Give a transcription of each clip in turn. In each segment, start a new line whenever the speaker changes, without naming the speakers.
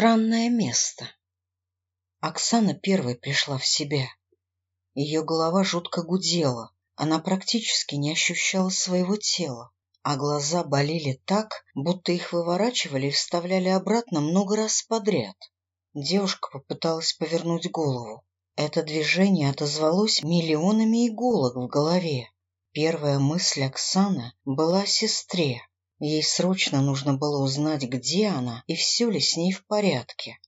Странное место. Оксана первой пришла в себя. Ее голова жутко гудела, она практически не ощущала своего тела, а глаза болели так, будто их выворачивали и вставляли обратно много раз подряд. Девушка попыталась повернуть голову. Это движение отозвалось миллионами иголок в голове. Первая мысль Оксаны была о сестре, Ей срочно нужно было узнать, где она и все ли с ней в порядке.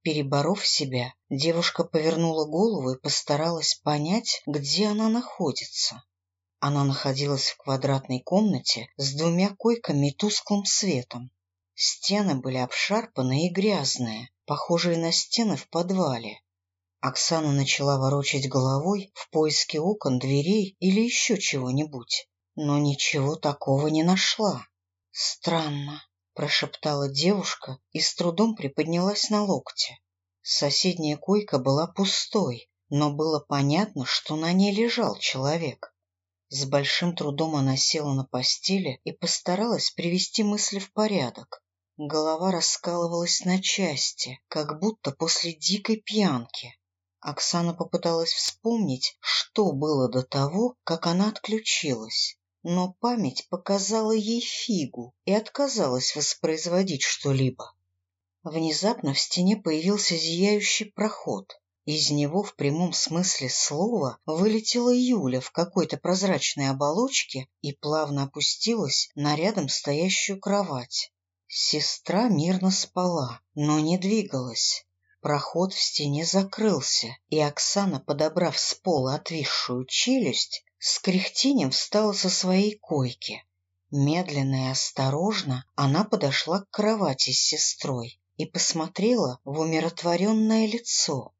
Переборов себя, девушка повернула голову и постаралась понять, где она находится. Она находилась в квадратной комнате с двумя койками и тусклым светом. Стены были обшарпанные и грязные, похожие на стены в подвале. Оксана начала ворочать головой в поиске окон, дверей или еще чего-нибудь, но ничего такого не нашла. «Странно», — прошептала девушка и с трудом приподнялась на локте. Соседняя койка была пустой, но было понятно, что на ней лежал человек. С большим трудом она села на постели и постаралась привести мысли в порядок. Голова раскалывалась на части, как будто после дикой пьянки. Оксана попыталась вспомнить, что было до того, как она отключилась но память показала ей фигу и отказалась воспроизводить что-либо. Внезапно в стене появился зияющий проход. Из него в прямом смысле слова вылетела Юля в какой-то прозрачной оболочке и плавно опустилась на рядом стоящую кровать. Сестра мирно спала, но не двигалась. Проход в стене закрылся, и Оксана, подобрав с пола отвисшую челюсть, с кряхтением встала со своей койки. Медленно и осторожно она подошла к кровати с сестрой и посмотрела в умиротворенное лицо.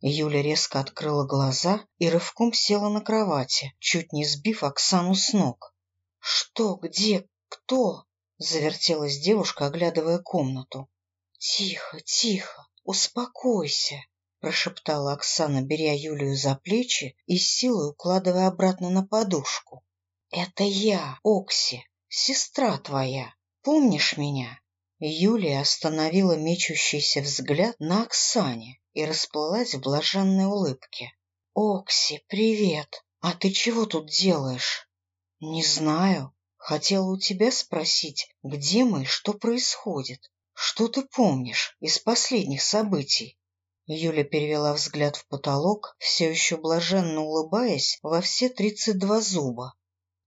Юля резко открыла глаза и рывком села на кровати, чуть не сбив Оксану с ног. — Что, где, кто? — завертелась девушка, оглядывая комнату. — Тихо, тихо, успокойся, прошептала Оксана, беря Юлию за плечи и силой укладывая обратно на подушку. «Это я, Окси, сестра твоя. Помнишь меня?» Юлия остановила мечущийся взгляд на Оксане и расплылась в блаженной улыбке. «Окси, привет! А ты чего тут делаешь?» «Не знаю. Хотела у тебя спросить, где мы и что происходит. Что ты помнишь из последних событий?» Юля перевела взгляд в потолок, все еще блаженно улыбаясь во все тридцать два зуба.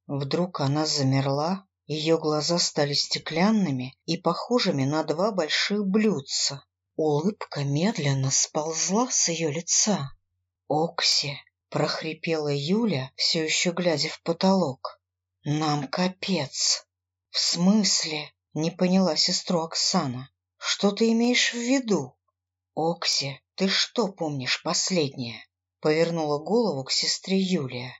Вдруг она замерла, ее глаза стали стеклянными и похожими на два больших блюдца. Улыбка медленно сползла с ее лица. «Окси!» — прохрипела Юля, все еще глядя в потолок. «Нам капец!» «В смысле?» — не поняла сестру Оксана. «Что ты имеешь в виду?» «Окси, ты что помнишь последнее?» Повернула голову к сестре Юлия.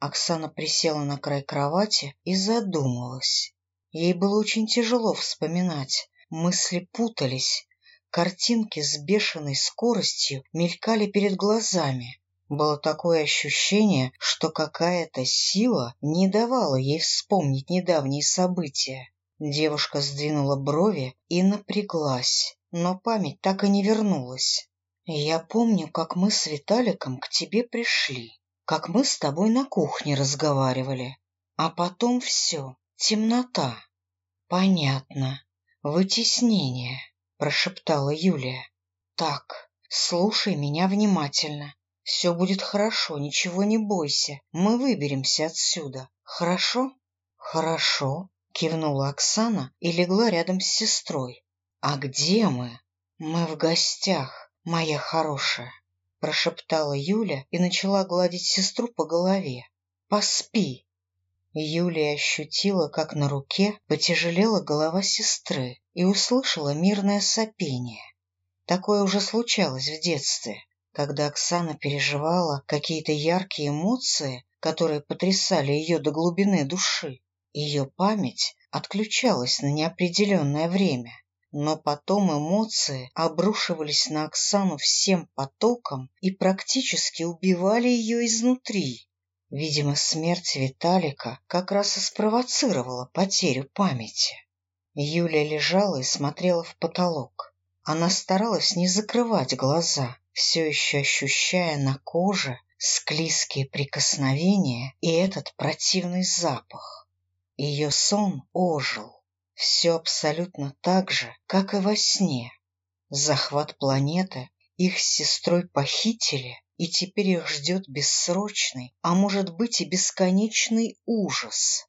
Оксана присела на край кровати и задумалась. Ей было очень тяжело вспоминать, мысли путались, картинки с бешеной скоростью мелькали перед глазами. Было такое ощущение, что какая-то сила не давала ей вспомнить недавние события. Девушка сдвинула брови и напряглась но память так и не вернулась. Я помню, как мы с Виталиком к тебе пришли, как мы с тобой на кухне разговаривали, а потом все, темнота. Понятно, вытеснение, прошептала Юлия. Так, слушай меня внимательно. Все будет хорошо, ничего не бойся. Мы выберемся отсюда. Хорошо? Хорошо, кивнула Оксана и легла рядом с сестрой. «А где мы?» «Мы в гостях, моя хорошая», — прошептала Юля и начала гладить сестру по голове. «Поспи». Юлия ощутила, как на руке потяжелела голова сестры и услышала мирное сопение. Такое уже случалось в детстве, когда Оксана переживала какие-то яркие эмоции, которые потрясали ее до глубины души. Ее память отключалась на неопределенное время но потом эмоции обрушивались на Оксану всем потоком и практически убивали ее изнутри. Видимо, смерть Виталика как раз и спровоцировала потерю памяти. Юля лежала и смотрела в потолок. Она старалась не закрывать глаза, все еще ощущая на коже склизкие прикосновения и этот противный запах. Ее сон ожил. Все абсолютно так же, как и во сне. Захват планеты их с сестрой похитили, и теперь их ждет бессрочный, а может быть и бесконечный ужас.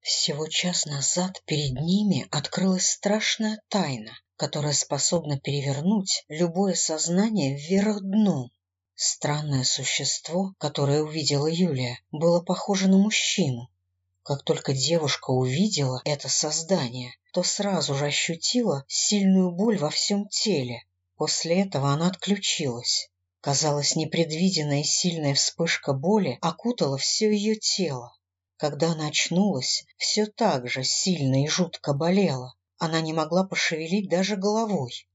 Всего час назад перед ними открылась страшная тайна, которая способна перевернуть любое сознание вверх дном. Странное существо, которое увидела Юлия, было похоже на мужчину. Как только девушка увидела это создание, то сразу же ощутила сильную боль во всем теле. После этого она отключилась. Казалось, непредвиденная и сильная вспышка боли окутала все ее тело. Когда она очнулась, все так же сильно и жутко болело. Она не могла пошевелить даже головой.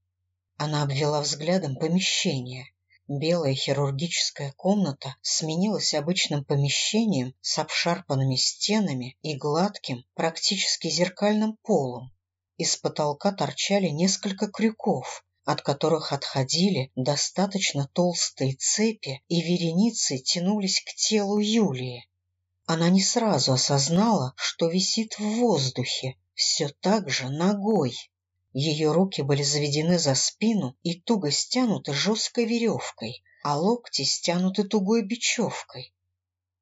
Она обвела взглядом помещение. Белая хирургическая комната сменилась обычным помещением с обшарпанными стенами и гладким, практически зеркальным полом. Из потолка торчали несколько крюков, от которых отходили достаточно толстые цепи и вереницы тянулись к телу Юлии. Она не сразу осознала, что висит в воздухе, все так же ногой. Ее руки были заведены за спину и туго стянуты жесткой веревкой, а локти стянуты тугой бечевкой.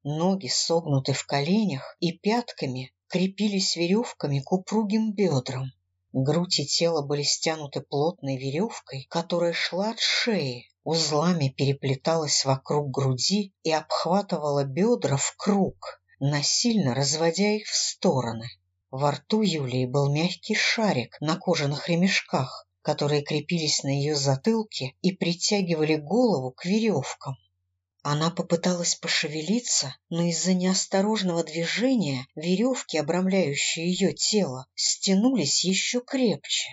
Ноги согнуты в коленях и пятками крепились веревками к упругим бедрам. Грудь и тело были стянуты плотной веревкой, которая шла от шеи, узлами переплеталась вокруг груди и обхватывала бедра в круг, насильно разводя их в стороны. Во рту Юлии был мягкий шарик на кожаных ремешках, которые крепились на ее затылке и притягивали голову к веревкам. Она попыталась пошевелиться, но из-за неосторожного движения веревки, обрамляющие ее тело, стянулись еще крепче.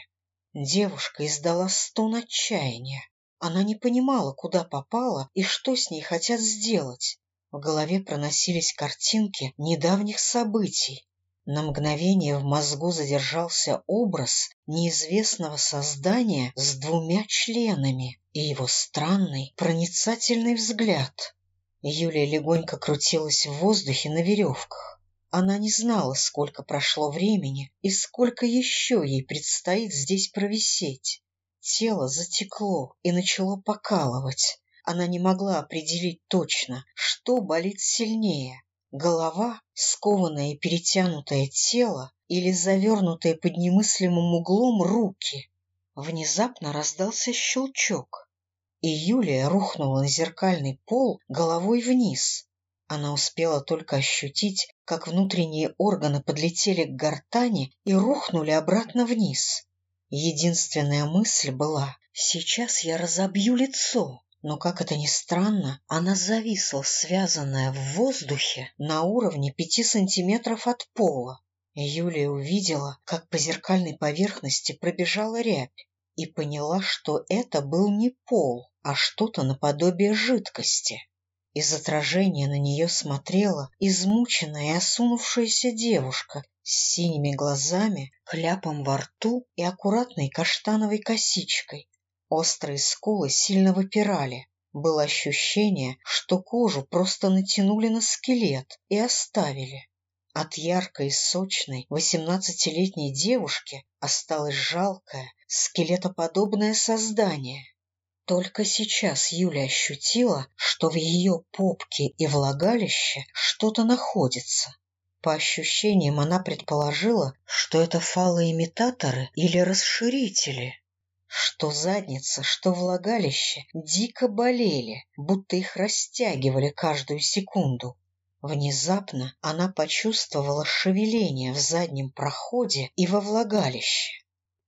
Девушка издала стон отчаяния. Она не понимала, куда попала и что с ней хотят сделать. В голове проносились картинки недавних событий. На мгновение в мозгу задержался образ неизвестного создания с двумя членами и его странный проницательный взгляд. Юлия легонько крутилась в воздухе на веревках. Она не знала, сколько прошло времени и сколько еще ей предстоит здесь провисеть. Тело затекло и начало покалывать. Она не могла определить точно, что болит сильнее. Голова, скованное и перетянутое тело или завернутые под немыслимым углом руки. Внезапно раздался щелчок, и Юлия рухнула на зеркальный пол головой вниз. Она успела только ощутить, как внутренние органы подлетели к гортани и рухнули обратно вниз. Единственная мысль была «сейчас я разобью лицо». Но, как это ни странно, она зависла, связанная в воздухе на уровне пяти сантиметров от пола. Юлия увидела, как по зеркальной поверхности пробежала рябь, и поняла, что это был не пол, а что-то наподобие жидкости. Из отражения на нее смотрела измученная и осунувшаяся девушка с синими глазами, кляпом во рту и аккуратной каштановой косичкой. Острые скулы сильно выпирали. Было ощущение, что кожу просто натянули на скелет и оставили. От яркой и сочной восемнадцатилетней девушки осталось жалкое, скелетоподобное создание. Только сейчас Юля ощутила, что в ее попке и влагалище что-то находится. По ощущениям она предположила, что это фалоимитаторы или расширители. Что задница, что влагалище дико болели, будто их растягивали каждую секунду. Внезапно она почувствовала шевеление в заднем проходе и во влагалище.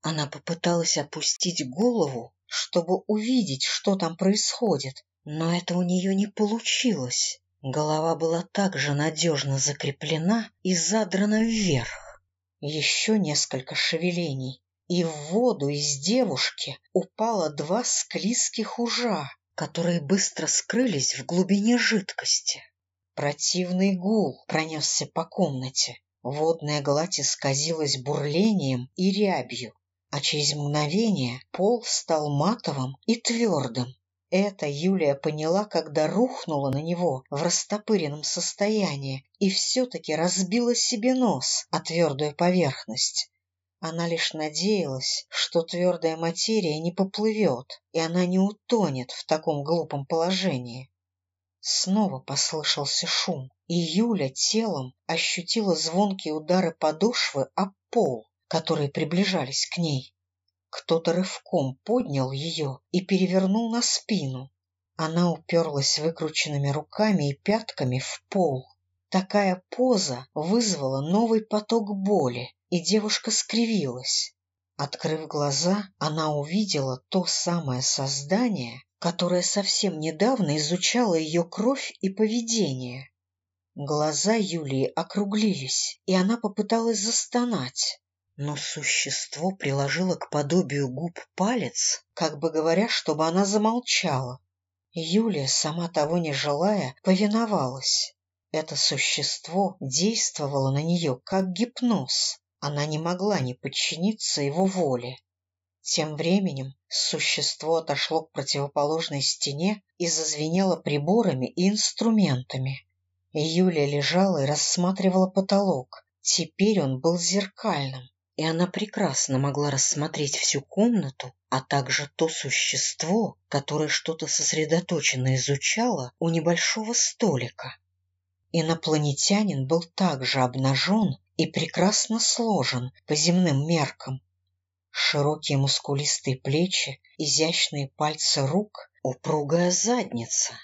Она попыталась опустить голову, чтобы увидеть, что там происходит, но это у нее не получилось. Голова была также надежно закреплена и задрана вверх. Еще несколько шевелений, и в воду из девушки упало два склизких ужа, которые быстро скрылись в глубине жидкости. Противный гул пронесся по комнате. Водная гладь исказилась бурлением и рябью, а через мгновение пол стал матовым и твердым. Это Юлия поняла, когда рухнула на него в растопыренном состоянии и все-таки разбила себе нос о твердую поверхность. Она лишь надеялась, что твердая материя не поплывет, и она не утонет в таком глупом положении. Снова послышался шум, и Юля телом ощутила звонкие удары подошвы об пол, которые приближались к ней. Кто-то рывком поднял ее и перевернул на спину. Она уперлась выкрученными руками и пятками в пол. Такая поза вызвала новый поток боли, и девушка скривилась. Открыв глаза, она увидела то самое создание, которая совсем недавно изучала ее кровь и поведение. Глаза Юлии округлились, и она попыталась застонать. Но существо приложило к подобию губ палец, как бы говоря, чтобы она замолчала. Юлия, сама того не желая, повиновалась. Это существо действовало на нее как гипноз. Она не могла не подчиниться его воле. Тем временем существо отошло к противоположной стене и зазвенело приборами и инструментами. Юлия лежала и рассматривала потолок. Теперь он был зеркальным, и она прекрасно могла рассмотреть всю комнату, а также то существо, которое что-то сосредоточенно изучало у небольшого столика. Инопланетянин был также обнажен и прекрасно сложен по земным меркам, Широкие мускулистые плечи, изящные пальцы рук, упругая задница.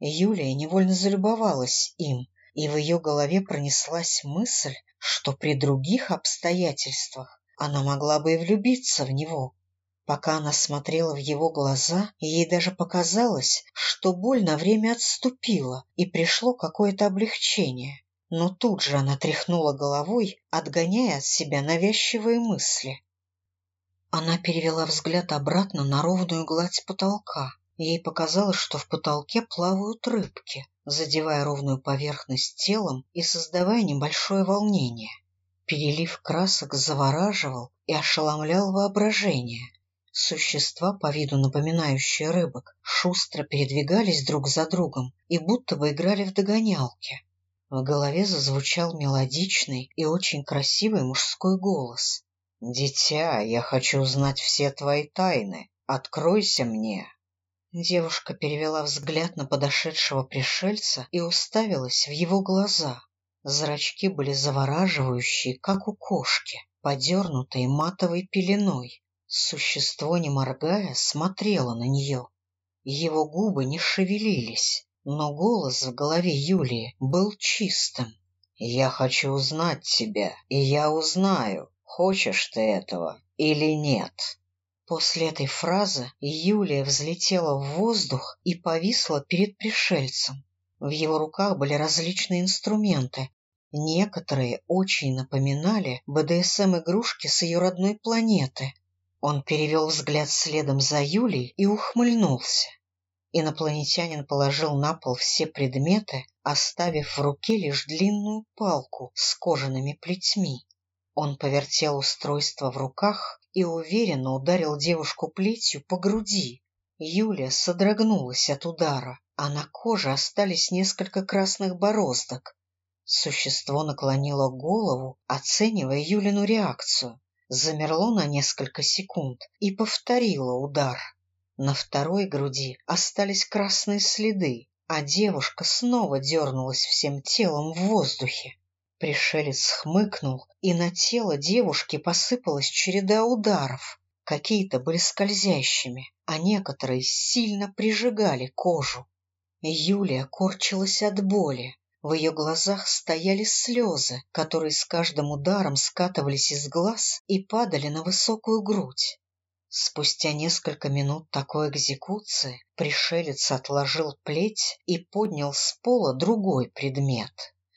Юлия невольно залюбовалась им, и в ее голове пронеслась мысль, что при других обстоятельствах она могла бы и влюбиться в него. Пока она смотрела в его глаза, ей даже показалось, что боль на время отступила, и пришло какое-то облегчение. Но тут же она тряхнула головой, отгоняя от себя навязчивые мысли. Она перевела взгляд обратно на ровную гладь потолка. Ей показалось, что в потолке плавают рыбки, задевая ровную поверхность телом и создавая небольшое волнение. Перелив красок завораживал и ошеломлял воображение. Существа, по виду напоминающие рыбок, шустро передвигались друг за другом и будто бы играли в догонялки. В голове зазвучал мелодичный и очень красивый мужской голос. «Дитя, я хочу узнать все твои тайны. Откройся мне!» Девушка перевела взгляд на подошедшего пришельца и уставилась в его глаза. Зрачки были завораживающие, как у кошки, подернутые матовой пеленой. Существо, не моргая, смотрело на нее. Его губы не шевелились, но голос в голове Юлии был чистым. «Я хочу узнать тебя, и я узнаю хочешь ты этого или нет. После этой фразы Юлия взлетела в воздух и повисла перед пришельцем. В его руках были различные инструменты. Некоторые очень напоминали БДСМ-игрушки с ее родной планеты. Он перевел взгляд следом за Юлей и ухмыльнулся. Инопланетянин положил на пол все предметы, оставив в руке лишь длинную палку с кожаными плетьми. Он повертел устройство в руках и уверенно ударил девушку плетью по груди. Юля содрогнулась от удара, а на коже остались несколько красных бороздок. Существо наклонило голову, оценивая Юлину реакцию, замерло на несколько секунд и повторило удар. На второй груди остались красные следы, а девушка снова дернулась всем телом в воздухе. Пришелец хмыкнул, и на тело девушки посыпалась череда ударов. Какие-то были скользящими, а некоторые сильно прижигали кожу. Юлия корчилась от боли. В ее глазах стояли слезы, которые с каждым ударом скатывались из глаз и падали на высокую грудь. Спустя несколько минут такой экзекуции пришелец отложил плеть и поднял с пола другой предмет.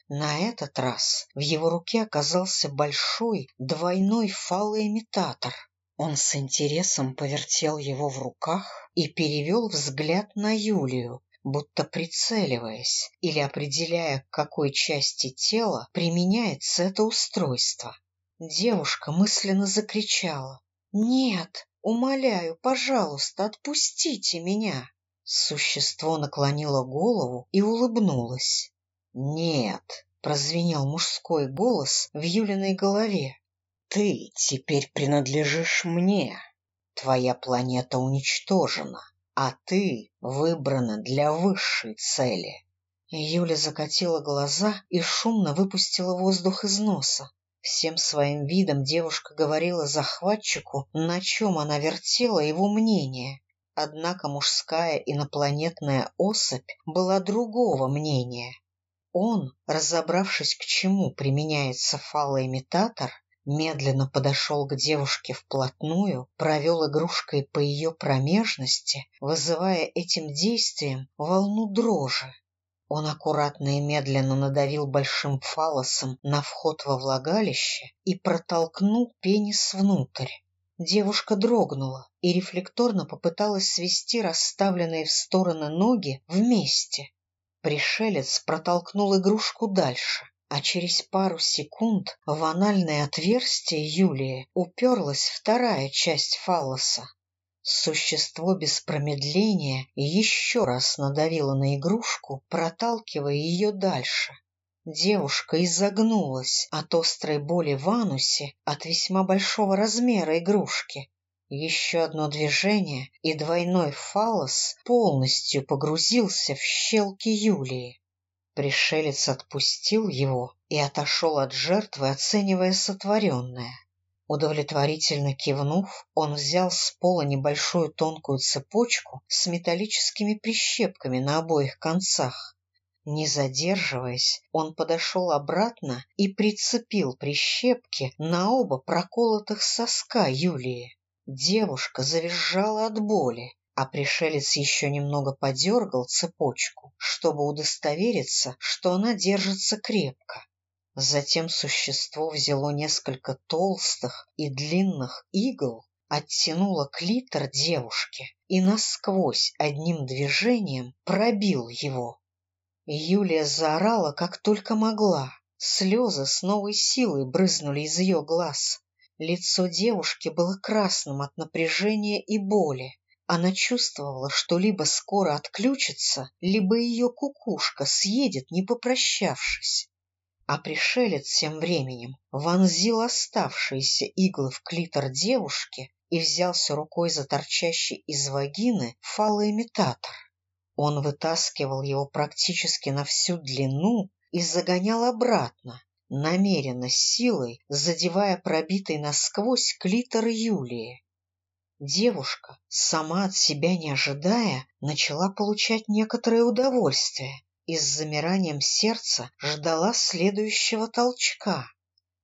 На этот раз в его руке оказался большой двойной фалоимитатор. Он с интересом повертел его в руках и перевел взгляд на Юлию, будто прицеливаясь или определяя, к какой части тела применяется это устройство. Девушка мысленно закричала. «Нет, умоляю, пожалуйста, отпустите меня!» Существо наклонило голову и улыбнулось. «Нет!» — прозвенел мужской голос в Юлиной голове. «Ты теперь принадлежишь мне. Твоя планета уничтожена, а ты выбрана для высшей цели». Юля закатила глаза и шумно выпустила воздух из носа. Всем своим видом девушка говорила захватчику, на чем она вертела его мнение. Однако мужская инопланетная особь была другого мнения. Он, разобравшись, к чему применяется фалоимитатор, медленно подошел к девушке вплотную, провел игрушкой по ее промежности, вызывая этим действием волну дрожи. Он аккуратно и медленно надавил большим фалосом на вход во влагалище и протолкнул пенис внутрь. Девушка дрогнула и рефлекторно попыталась свести расставленные в стороны ноги вместе. Пришелец протолкнул игрушку дальше, а через пару секунд в анальное отверстие Юлии уперлась вторая часть фалоса. Существо без промедления еще раз надавило на игрушку, проталкивая ее дальше. Девушка изогнулась от острой боли в анусе от весьма большого размера игрушки. Еще одно движение, и двойной фалос полностью погрузился в щелки Юлии. Пришелец отпустил его и отошел от жертвы, оценивая сотворенное. Удовлетворительно кивнув, он взял с пола небольшую тонкую цепочку с металлическими прищепками на обоих концах не задерживаясь, он подошел обратно и прицепил прищепки на оба проколотых соска Юлии. Девушка завизжала от боли, а пришелец еще немного подергал цепочку, чтобы удостовериться, что она держится крепко. Затем существо взяло несколько толстых и длинных игл, оттянуло клитор девушки и насквозь одним движением пробил его. Юлия заорала, как только могла. Слезы с новой силой брызнули из ее глаз. Лицо девушки было красным от напряжения и боли. Она чувствовала, что либо скоро отключится, либо ее кукушка съедет, не попрощавшись. А пришелец тем временем вонзил оставшиеся иглы в клитор девушки и взялся рукой за торчащий из вагины фалоимитатор. Он вытаскивал его практически на всю длину и загонял обратно, намеренно силой задевая пробитый насквозь клитор Юлии. Девушка, сама от себя не ожидая, начала получать некоторое удовольствие и с замиранием сердца ждала следующего толчка.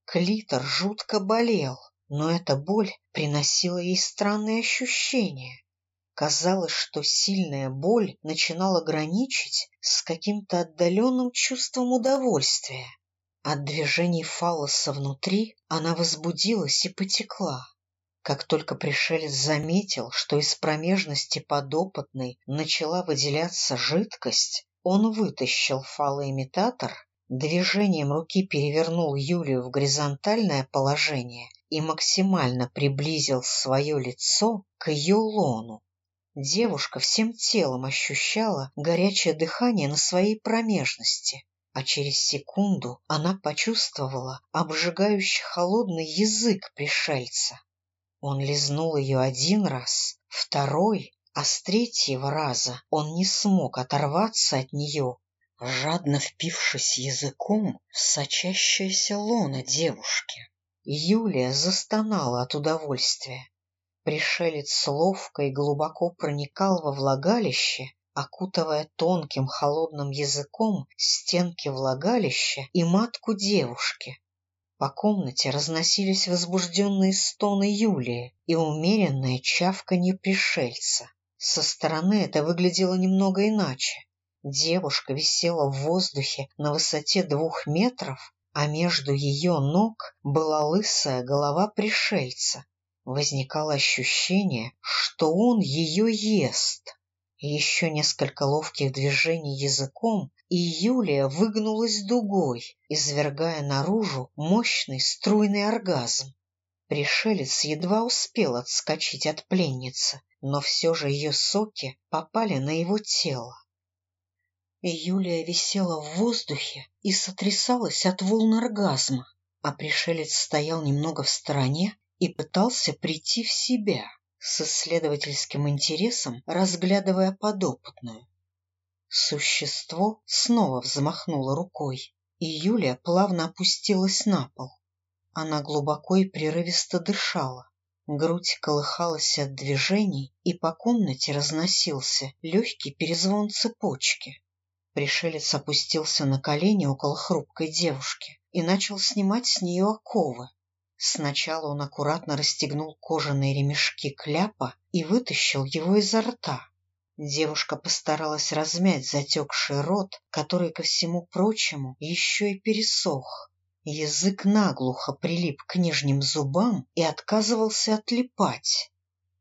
Клитор жутко болел, но эта боль приносила ей странные ощущения. Казалось, что сильная боль начинала граничить с каким-то отдаленным чувством удовольствия. От движений фалоса внутри она возбудилась и потекла. Как только пришелец заметил, что из промежности подопытной начала выделяться жидкость, он вытащил фалоимитатор, движением руки перевернул Юлию в горизонтальное положение и максимально приблизил свое лицо к ее лону. Девушка всем телом ощущала горячее дыхание на своей промежности, а через секунду она почувствовала обжигающий холодный язык пришельца. Он лизнул ее один раз, второй, а с третьего раза он не смог оторваться от нее, жадно впившись языком в сочащееся лоно девушки. Юлия застонала от удовольствия. Пришелец ловко и глубоко проникал во влагалище, окутывая тонким холодным языком стенки влагалища и матку девушки. По комнате разносились возбужденные стоны Юлии и умеренное чавканье пришельца. Со стороны это выглядело немного иначе. Девушка висела в воздухе на высоте двух метров, а между ее ног была лысая голова пришельца, Возникало ощущение, что он ее ест. Еще несколько ловких движений языком, и Юлия выгнулась дугой, извергая наружу мощный струйный оргазм. Пришелец едва успел отскочить от пленницы, но все же ее соки попали на его тело. Юлия висела в воздухе и сотрясалась от волн оргазма, а пришелец стоял немного в стороне и пытался прийти в себя, с исследовательским интересом разглядывая подопытную. Существо снова взмахнуло рукой, и Юлия плавно опустилась на пол. Она глубоко и прерывисто дышала. Грудь колыхалась от движений, и по комнате разносился легкий перезвон цепочки. Пришелец опустился на колени около хрупкой девушки и начал снимать с нее оковы. Сначала он аккуратно расстегнул кожаные ремешки кляпа и вытащил его изо рта. Девушка постаралась размять затекший рот, который, ко всему прочему, еще и пересох. Язык наглухо прилип к нижним зубам и отказывался отлипать.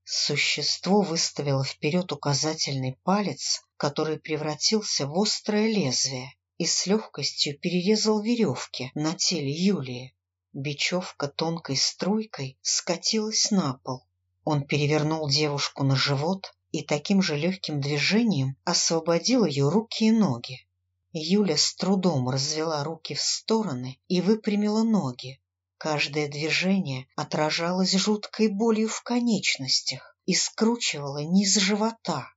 Существо выставило вперед указательный палец, который превратился в острое лезвие и с легкостью перерезал веревки на теле Юлии. Бечевка тонкой струйкой скатилась на пол. Он перевернул девушку на живот и таким же легким движением освободил ее руки и ноги. Юля с трудом развела руки в стороны и выпрямила ноги. Каждое движение отражалось жуткой болью в конечностях и скручивало низ живота.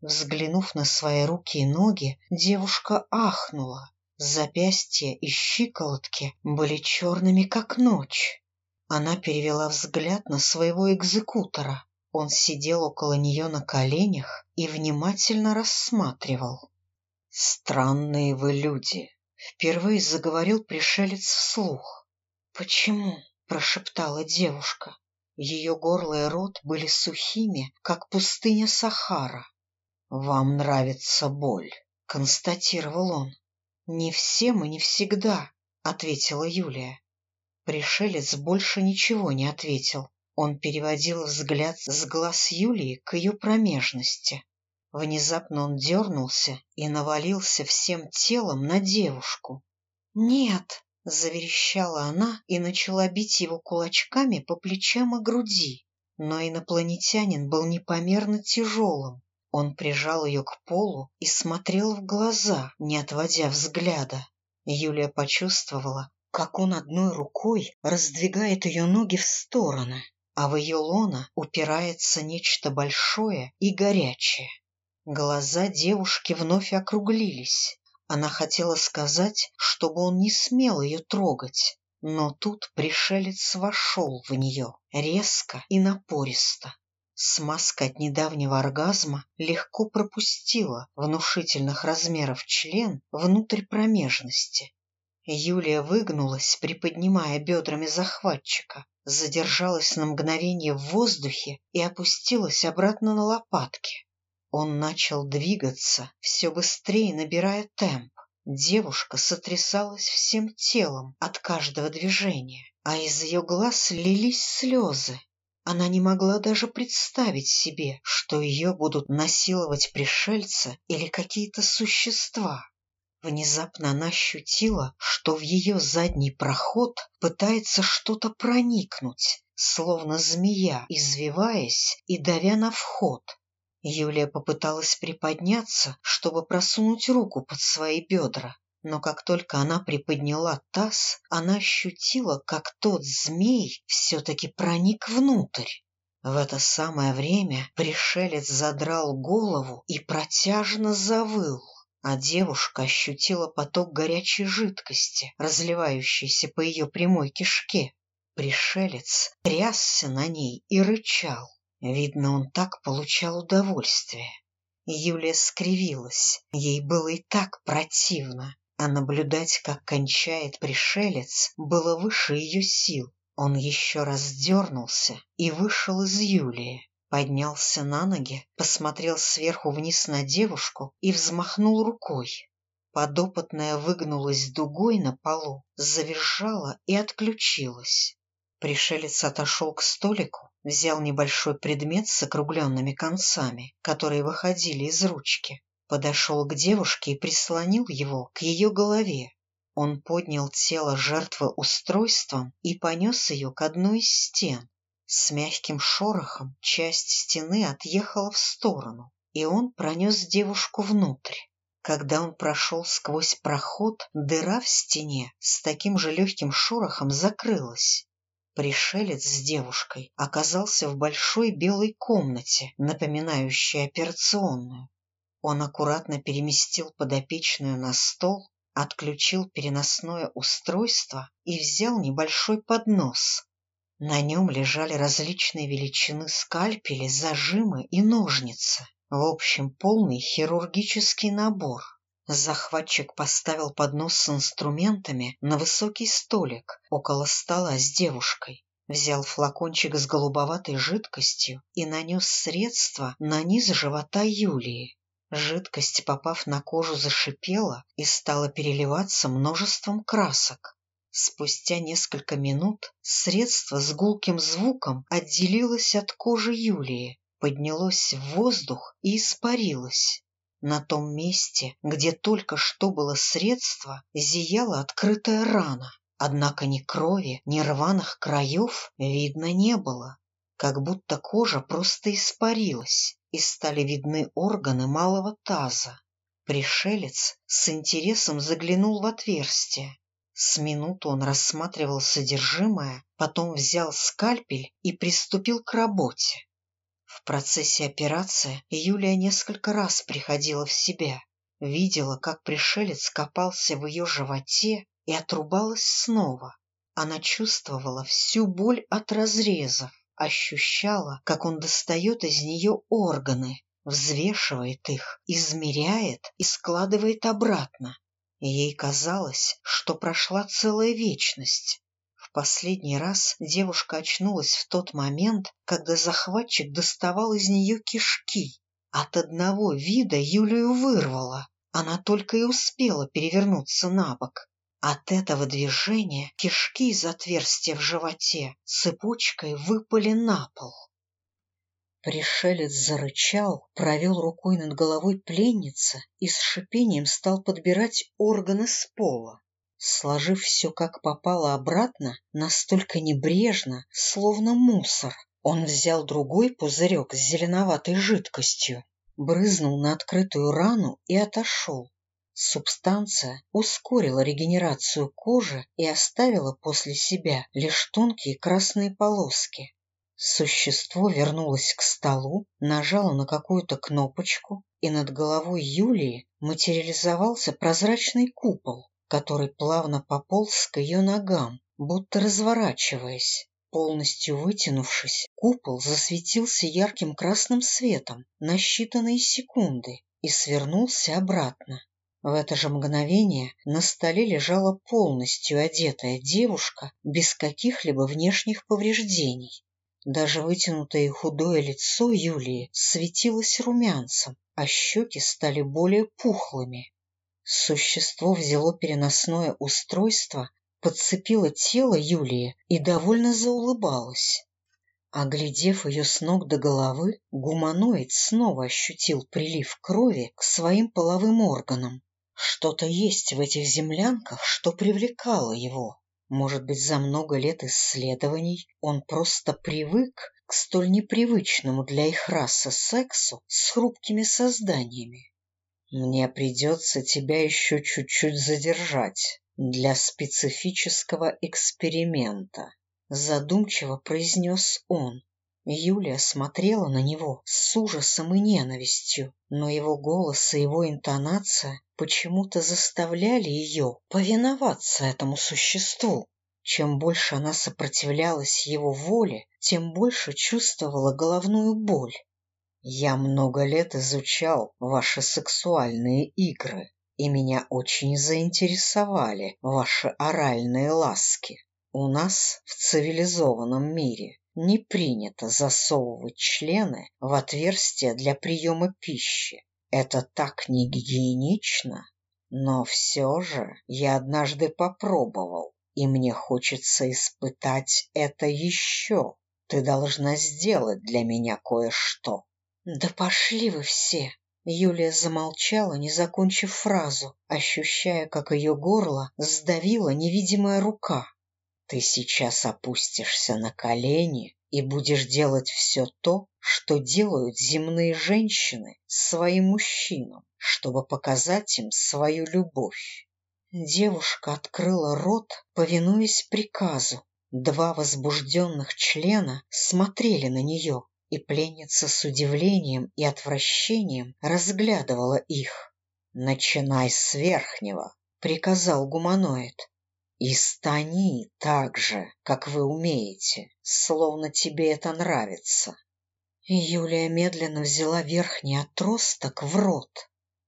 Взглянув на свои руки и ноги, девушка ахнула. Запястья и щиколотки были черными, как ночь. Она перевела взгляд на своего экзекутора. Он сидел около нее на коленях и внимательно рассматривал. «Странные вы люди!» — впервые заговорил пришелец вслух. «Почему?» — прошептала девушка. Ее горло и рот были сухими, как пустыня Сахара. «Вам нравится боль», — констатировал он. «Не всем и не всегда», — ответила Юлия. Пришелец больше ничего не ответил. Он переводил взгляд с глаз Юлии к ее промежности. Внезапно он дернулся и навалился всем телом на девушку. «Нет!» — заверещала она и начала бить его кулачками по плечам и груди. Но инопланетянин был непомерно тяжелым. Он прижал ее к полу и смотрел в глаза, не отводя взгляда. Юлия почувствовала, как он одной рукой раздвигает ее ноги в стороны, а в ее лона упирается нечто большое и горячее. Глаза девушки вновь округлились. Она хотела сказать, чтобы он не смел ее трогать, но тут пришелец вошел в нее резко и напористо. Смазка от недавнего оргазма легко пропустила внушительных размеров член внутрь промежности. Юлия выгнулась, приподнимая бедрами захватчика, задержалась на мгновение в воздухе и опустилась обратно на лопатки. Он начал двигаться, все быстрее набирая темп. Девушка сотрясалась всем телом от каждого движения, а из ее глаз лились слезы. Она не могла даже представить себе, что ее будут насиловать пришельцы или какие-то существа. Внезапно она ощутила, что в ее задний проход пытается что-то проникнуть, словно змея, извиваясь и давя на вход. Юлия попыталась приподняться, чтобы просунуть руку под свои бедра, но как только она приподняла таз, она ощутила, как тот змей все-таки проник внутрь. В это самое время пришелец задрал голову и протяжно завыл, а девушка ощутила поток горячей жидкости, разливающейся по ее прямой кишке. Пришелец трясся на ней и рычал. Видно, он так получал удовольствие. Юлия скривилась. Ей было и так противно, а наблюдать, как кончает пришелец, было выше ее сил. Он еще раз дернулся и вышел из Юлии, поднялся на ноги, посмотрел сверху вниз на девушку и взмахнул рукой. Подопытная выгнулась дугой на полу, завизжала и отключилась. Пришелец отошел к столику, взял небольшой предмет с округленными концами, которые выходили из ручки, подошел к девушке и прислонил его к ее голове. Он поднял тело жертвы устройством и понес ее к одной из стен. С мягким шорохом часть стены отъехала в сторону, и он пронес девушку внутрь. Когда он прошел сквозь проход, дыра в стене с таким же легким шорохом закрылась. Пришелец с девушкой оказался в большой белой комнате, напоминающей операционную. Он аккуратно переместил подопечную на стол, отключил переносное устройство и взял небольшой поднос. На нем лежали различные величины скальпели, зажимы и ножницы. В общем, полный хирургический набор. Захватчик поставил поднос с инструментами на высокий столик около стола с девушкой, взял флакончик с голубоватой жидкостью и нанес средство на низ живота Юлии. Жидкость, попав на кожу, зашипела и стала переливаться множеством красок. Спустя несколько минут средство с гулким звуком отделилось от кожи Юлии, поднялось в воздух и испарилось. На том месте, где только что было средство, зияла открытая рана, однако ни крови, ни рваных краев видно не было, как будто кожа просто испарилась, и стали видны органы малого таза. Пришелец с интересом заглянул в отверстие. С минуту он рассматривал содержимое, потом взял скальпель и приступил к работе. В процессе операции Юлия несколько раз приходила в себя, видела, как пришелец копался в ее животе и отрубалась снова. Она чувствовала всю боль от разрезов, ощущала, как он достает из нее органы, взвешивает их, измеряет и складывает обратно. Ей казалось, что прошла целая вечность, Последний раз девушка очнулась в тот момент, когда захватчик доставал из нее кишки. От одного вида Юлию вырвало. Она только и успела перевернуться на бок. От этого движения кишки из отверстия в животе цепочкой выпали на пол. Пришелец зарычал, провел рукой над головой пленницы и с шипением стал подбирать органы с пола сложив все как попало обратно, настолько небрежно, словно мусор. Он взял другой пузырек с зеленоватой жидкостью, брызнул на открытую рану и отошел. Субстанция ускорила регенерацию кожи и оставила после себя лишь тонкие красные полоски. Существо вернулось к столу, нажало на какую-то кнопочку, и над головой Юлии материализовался прозрачный купол, который плавно пополз к ее ногам, будто разворачиваясь. Полностью вытянувшись, купол засветился ярким красным светом на считанные секунды и свернулся обратно. В это же мгновение на столе лежала полностью одетая девушка без каких-либо внешних повреждений. Даже вытянутое худое лицо Юлии светилось румянцем, а щеки стали более пухлыми. Существо взяло переносное устройство, подцепило тело Юлии и довольно заулыбалось. Оглядев ее с ног до головы, гуманоид снова ощутил прилив крови к своим половым органам. Что-то есть в этих землянках, что привлекало его. Может быть, за много лет исследований он просто привык к столь непривычному для их расы сексу с хрупкими созданиями. Мне придется тебя еще чуть-чуть задержать для специфического эксперимента, задумчиво произнес он. Юлия смотрела на него с ужасом и ненавистью, но его голос и его интонация почему-то заставляли ее повиноваться этому существу. Чем больше она сопротивлялась его воле, тем больше чувствовала головную боль. Я много лет изучал ваши сексуальные игры, и меня очень заинтересовали ваши оральные ласки. У нас в цивилизованном мире не принято засовывать члены в отверстия для приема пищи. Это так не гигиенично. Но все же я однажды попробовал, и мне хочется испытать это еще. Ты должна сделать для меня кое-что. «Да пошли вы все!» Юлия замолчала, не закончив фразу, ощущая, как ее горло сдавила невидимая рука. «Ты сейчас опустишься на колени и будешь делать все то, что делают земные женщины своим мужчинам, чтобы показать им свою любовь». Девушка открыла рот, повинуясь приказу. Два возбужденных члена смотрели на нее, и пленница с удивлением и отвращением разглядывала их. «Начинай с верхнего», — приказал гуманоид. «И стани так же, как вы умеете, словно тебе это нравится». Юлия медленно взяла верхний отросток в рот.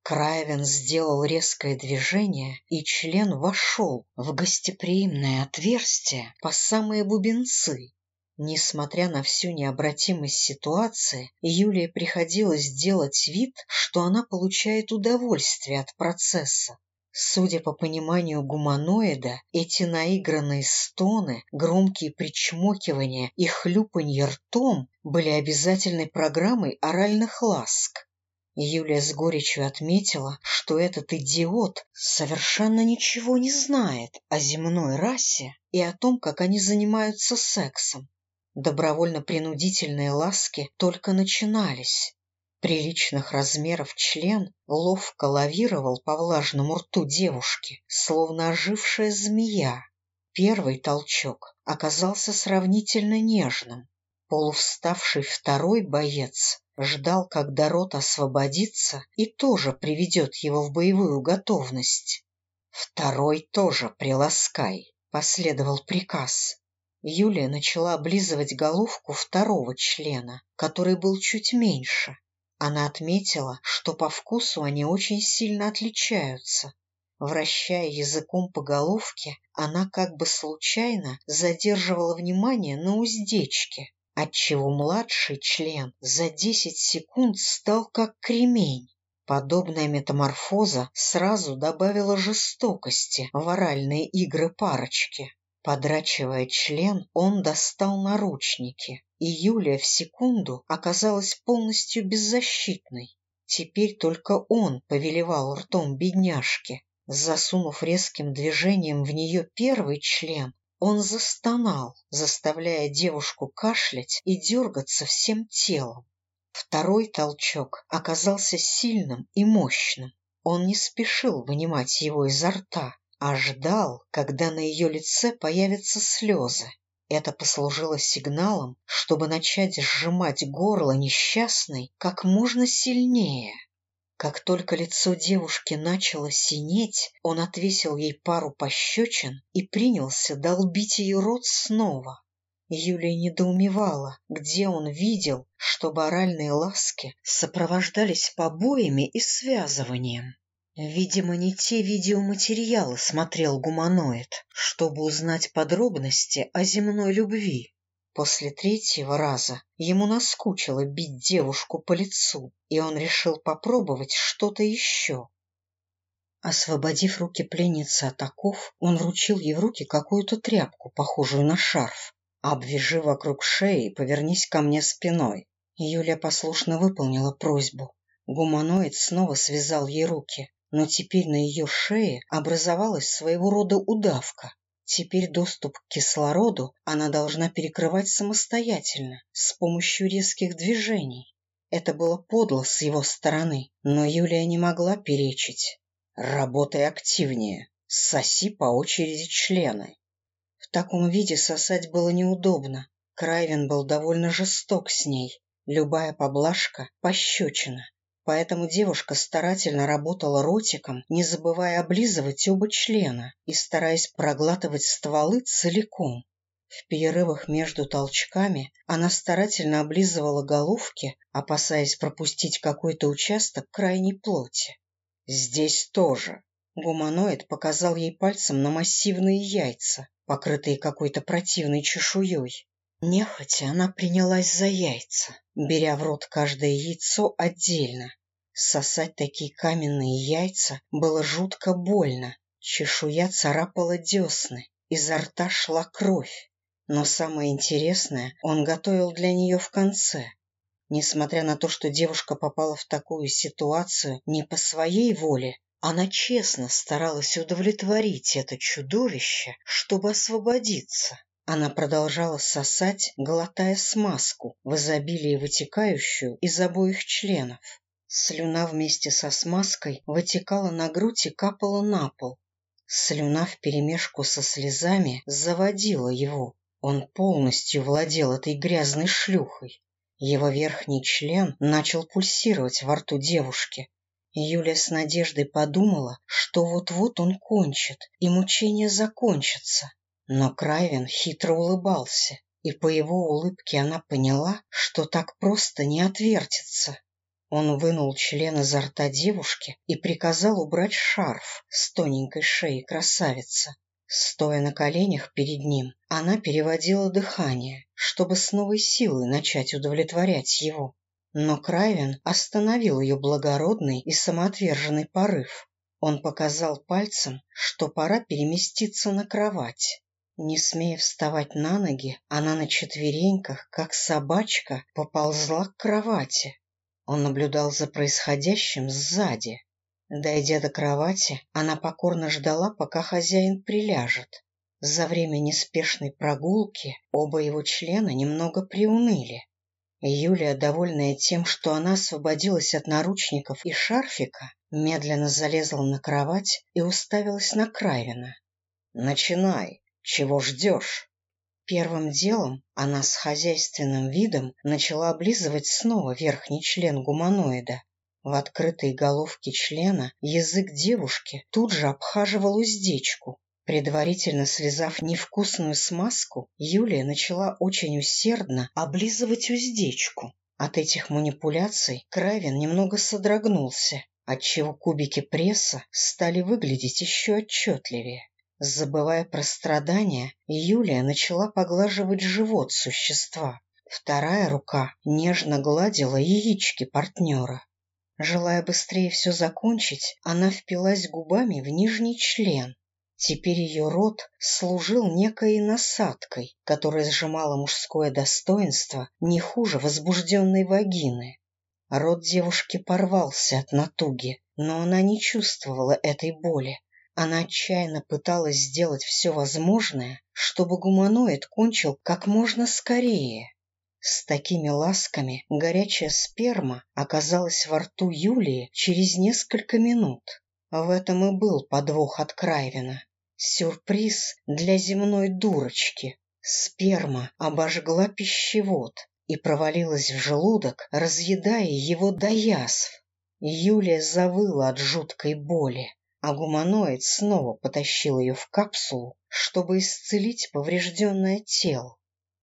Краевен сделал резкое движение, и член вошел в гостеприимное отверстие по самые бубенцы. Несмотря на всю необратимость ситуации, Юлии приходилось делать вид, что она получает удовольствие от процесса. Судя по пониманию гуманоида, эти наигранные стоны, громкие причмокивания и хлюпанье ртом были обязательной программой оральных ласк. Юлия с горечью отметила, что этот идиот совершенно ничего не знает о земной расе и о том, как они занимаются сексом. Добровольно-принудительные ласки только начинались. Приличных размеров член ловко лавировал по влажному рту девушки, словно ожившая змея. Первый толчок оказался сравнительно нежным. Полувставший второй боец ждал, когда рот освободится и тоже приведет его в боевую готовность. «Второй тоже приласкай», — последовал приказ. Юлия начала облизывать головку второго члена, который был чуть меньше. Она отметила, что по вкусу они очень сильно отличаются. Вращая языком по головке, она как бы случайно задерживала внимание на уздечке, отчего младший член за десять секунд стал как кремень. Подобная метаморфоза сразу добавила жестокости в оральные игры парочки. Подрачивая член, он достал наручники, и Юлия в секунду оказалась полностью беззащитной. Теперь только он повелевал ртом бедняжки. Засунув резким движением в нее первый член, он застонал, заставляя девушку кашлять и дергаться всем телом. Второй толчок оказался сильным и мощным. Он не спешил вынимать его изо рта, а ждал, когда на ее лице появятся слезы. Это послужило сигналом, чтобы начать сжимать горло несчастной как можно сильнее. Как только лицо девушки начало синеть, он отвесил ей пару пощечин и принялся долбить ее рот снова. Юлия недоумевала, где он видел, чтобы оральные ласки сопровождались побоями и связыванием. Видимо, не те видеоматериалы смотрел гуманоид, чтобы узнать подробности о земной любви. После третьего раза ему наскучило бить девушку по лицу, и он решил попробовать что-то еще. Освободив руки пленницы от оков, он вручил ей в руки какую-то тряпку, похожую на шарф. «Обвяжи вокруг шеи и повернись ко мне спиной». Юлия послушно выполнила просьбу. Гуманоид снова связал ей руки но теперь на ее шее образовалась своего рода удавка. Теперь доступ к кислороду она должна перекрывать самостоятельно, с помощью резких движений. Это было подло с его стороны, но Юлия не могла перечить. «Работай активнее, соси по очереди члены». В таком виде сосать было неудобно. Крайвен был довольно жесток с ней. Любая поблажка — пощечина поэтому девушка старательно работала ротиком, не забывая облизывать оба члена и стараясь проглатывать стволы целиком. В перерывах между толчками она старательно облизывала головки, опасаясь пропустить какой-то участок крайней плоти. «Здесь тоже». Гуманоид показал ей пальцем на массивные яйца, покрытые какой-то противной чешуей. Нехотя она принялась за яйца, беря в рот каждое яйцо отдельно. Сосать такие каменные яйца было жутко больно. Чешуя царапала десны, изо рта шла кровь. Но самое интересное он готовил для нее в конце. Несмотря на то, что девушка попала в такую ситуацию не по своей воле, она честно старалась удовлетворить это чудовище, чтобы освободиться. Она продолжала сосать, глотая смазку, в изобилии вытекающую из обоих членов. Слюна вместе со смазкой вытекала на грудь и капала на пол. Слюна вперемешку со слезами заводила его. Он полностью владел этой грязной шлюхой. Его верхний член начал пульсировать во рту девушки. Юля с надеждой подумала, что вот-вот он кончит, и мучения закончатся. Но Крайвен хитро улыбался, и по его улыбке она поняла, что так просто не отвертится. Он вынул член изо рта девушки и приказал убрать шарф с тоненькой шеи красавицы. Стоя на коленях перед ним, она переводила дыхание, чтобы с новой силой начать удовлетворять его. Но Крайвен остановил ее благородный и самоотверженный порыв. Он показал пальцем, что пора переместиться на кровать. Не смея вставать на ноги, она на четвереньках, как собачка, поползла к кровати. Он наблюдал за происходящим сзади. Дойдя до кровати, она покорно ждала, пока хозяин приляжет. За время неспешной прогулки оба его члена немного приуныли. Юлия, довольная тем, что она освободилась от наручников и шарфика, медленно залезла на кровать и уставилась на Крайвина. «Начинай!» Чего ждешь? Первым делом она с хозяйственным видом начала облизывать снова верхний член гуманоида. В открытой головке члена язык девушки тут же обхаживал уздечку. Предварительно связав невкусную смазку, Юлия начала очень усердно облизывать уздечку. От этих манипуляций Кравин немного содрогнулся, отчего кубики пресса стали выглядеть еще отчетливее. Забывая про страдания, Юлия начала поглаживать живот существа. Вторая рука нежно гладила яички партнера. Желая быстрее все закончить, она впилась губами в нижний член. Теперь ее рот служил некой насадкой, которая сжимала мужское достоинство не хуже возбужденной вагины. Рот девушки порвался от натуги, но она не чувствовала этой боли. Она отчаянно пыталась сделать все возможное, чтобы гуманоид кончил как можно скорее. С такими ласками горячая сперма оказалась во рту Юлии через несколько минут. В этом и был подвох от Крайвина. Сюрприз для земной дурочки. Сперма обожгла пищевод и провалилась в желудок, разъедая его до язв. Юлия завыла от жуткой боли а гуманоид снова потащил ее в капсулу, чтобы исцелить поврежденное тело.